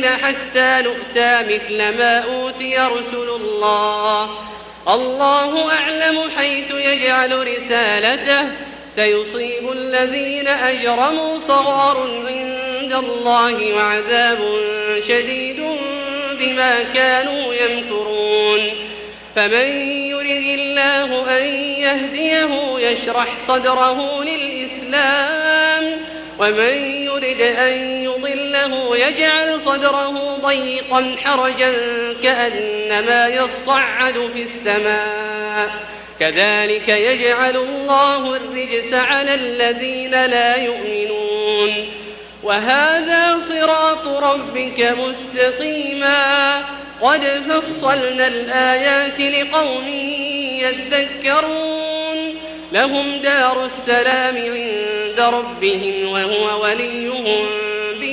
نؤمن حتى نؤتى مثل ما أوتي رسل الله. الله أعلم حيث يجعل رسالته. سيصيب الذين أجرموا صغار عند الله وعذاب شديد بما كانوا يمكرون. فمن يرد الله أن يهديه يشرح صدره للإسلام. ومن يرد أن يضله يجعل صدره ضيقا حرجا كأنما يصعد في السماء. كذلك يجعل الله الرجس على الذين لا يؤمنون. وهذا صراط ربك مستقيما. قد فصلنا الآيات لقوم يذكرون. لهم دار السلام عند ربهم وهو وليهم.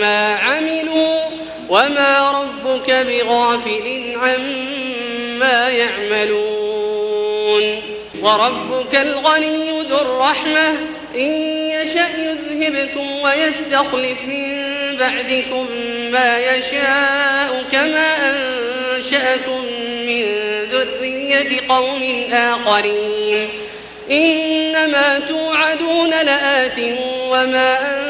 مما عملوا وما ربك بغافل عما يعملون. وربك الغني ذو الرحمة إن يشأ يذهبكم ويستخلف من بعدكم ما يشاء كما أنشأكم من ذرية قوم آخرين. إنما توعدون لآت وما أنتم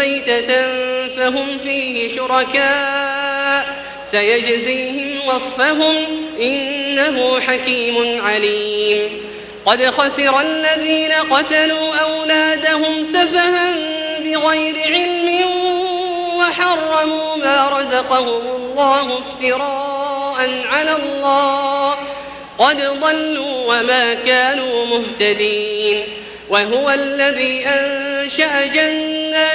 ميتة فهم فيه شركاء سيجزيهم وصفهم إنه حكيم عليم. قد خسر الذين قتلوا أولادهم سفها بغير علم وحرموا ما رزقهم الله افتراء على الله. قد ضلوا وما كانوا مهتدين وهو الذي أنشأ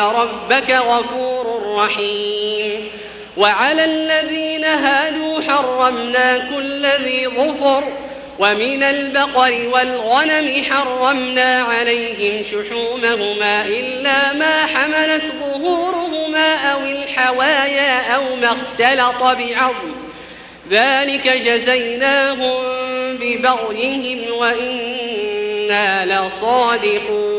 ربك غفور رحيم وعلى الذين هادوا حرمنا كل ذي ظفر ومن البقر والغنم حرمنا عليهم شحومهما إلا ما حملت ظهورهما أو الحوايا أو ما اختلط بعظم ذلك جزيناهم ببغيهم وإنا لصادقون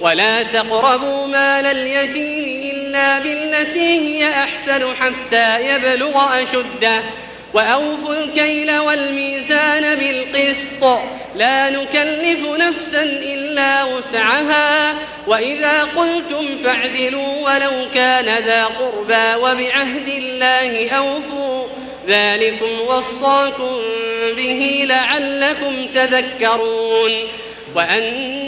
ولا تقربوا مال اليتيم إلا بالتي هي أحسن حتى يبلغ أشده. وأوفوا الكيل والميزان بالقسط. لا نكلف نفسا إلا وسعها. وإذا قلتم فاعدلوا ولو كان ذا قربى وبعهد الله أوفوا. ذلكم وصاكم به لعلكم تذكرون. وأن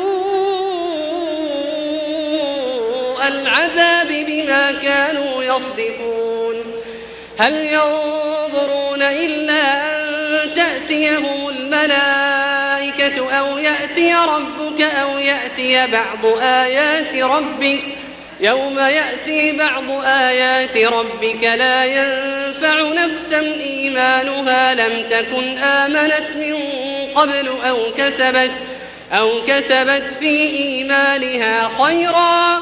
العذاب بما كانوا يصدفون هل ينظرون إلا أن تأتيهم الملائكة أو يأتي ربك أو يأتي بعض آيات ربك؟ يوم يأتي بعض آيات ربك لا ينفع نفسا إيمانها. لم تكن آمنت من قبل أو كسبت أو كسبت في إيمانها خيرا.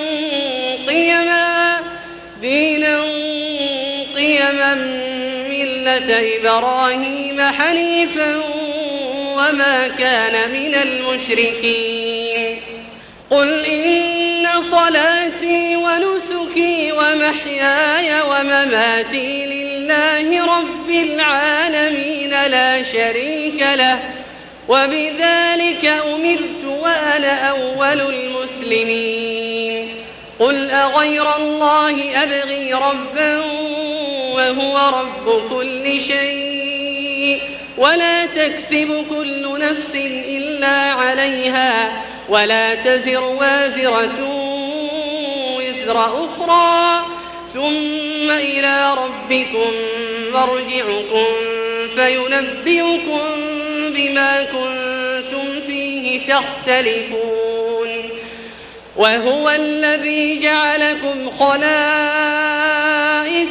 إبراهيم حنيفا وما كان من المشركين. قل إن صلاتي ونسكي ومحياي ومماتي لله رب العالمين لا شريك له وبذلك أمرت وأنا أول المسلمين. قل أغير الله أبغي ربا وهو رب كل شيء. ولا تكسب كل نفس إلا عليها. ولا تزر وازرة وزر أخرى. ثم إلى ربكم مرجعكم فينبئكم بما كنتم فيه تختلفون. وهو الذي جعلكم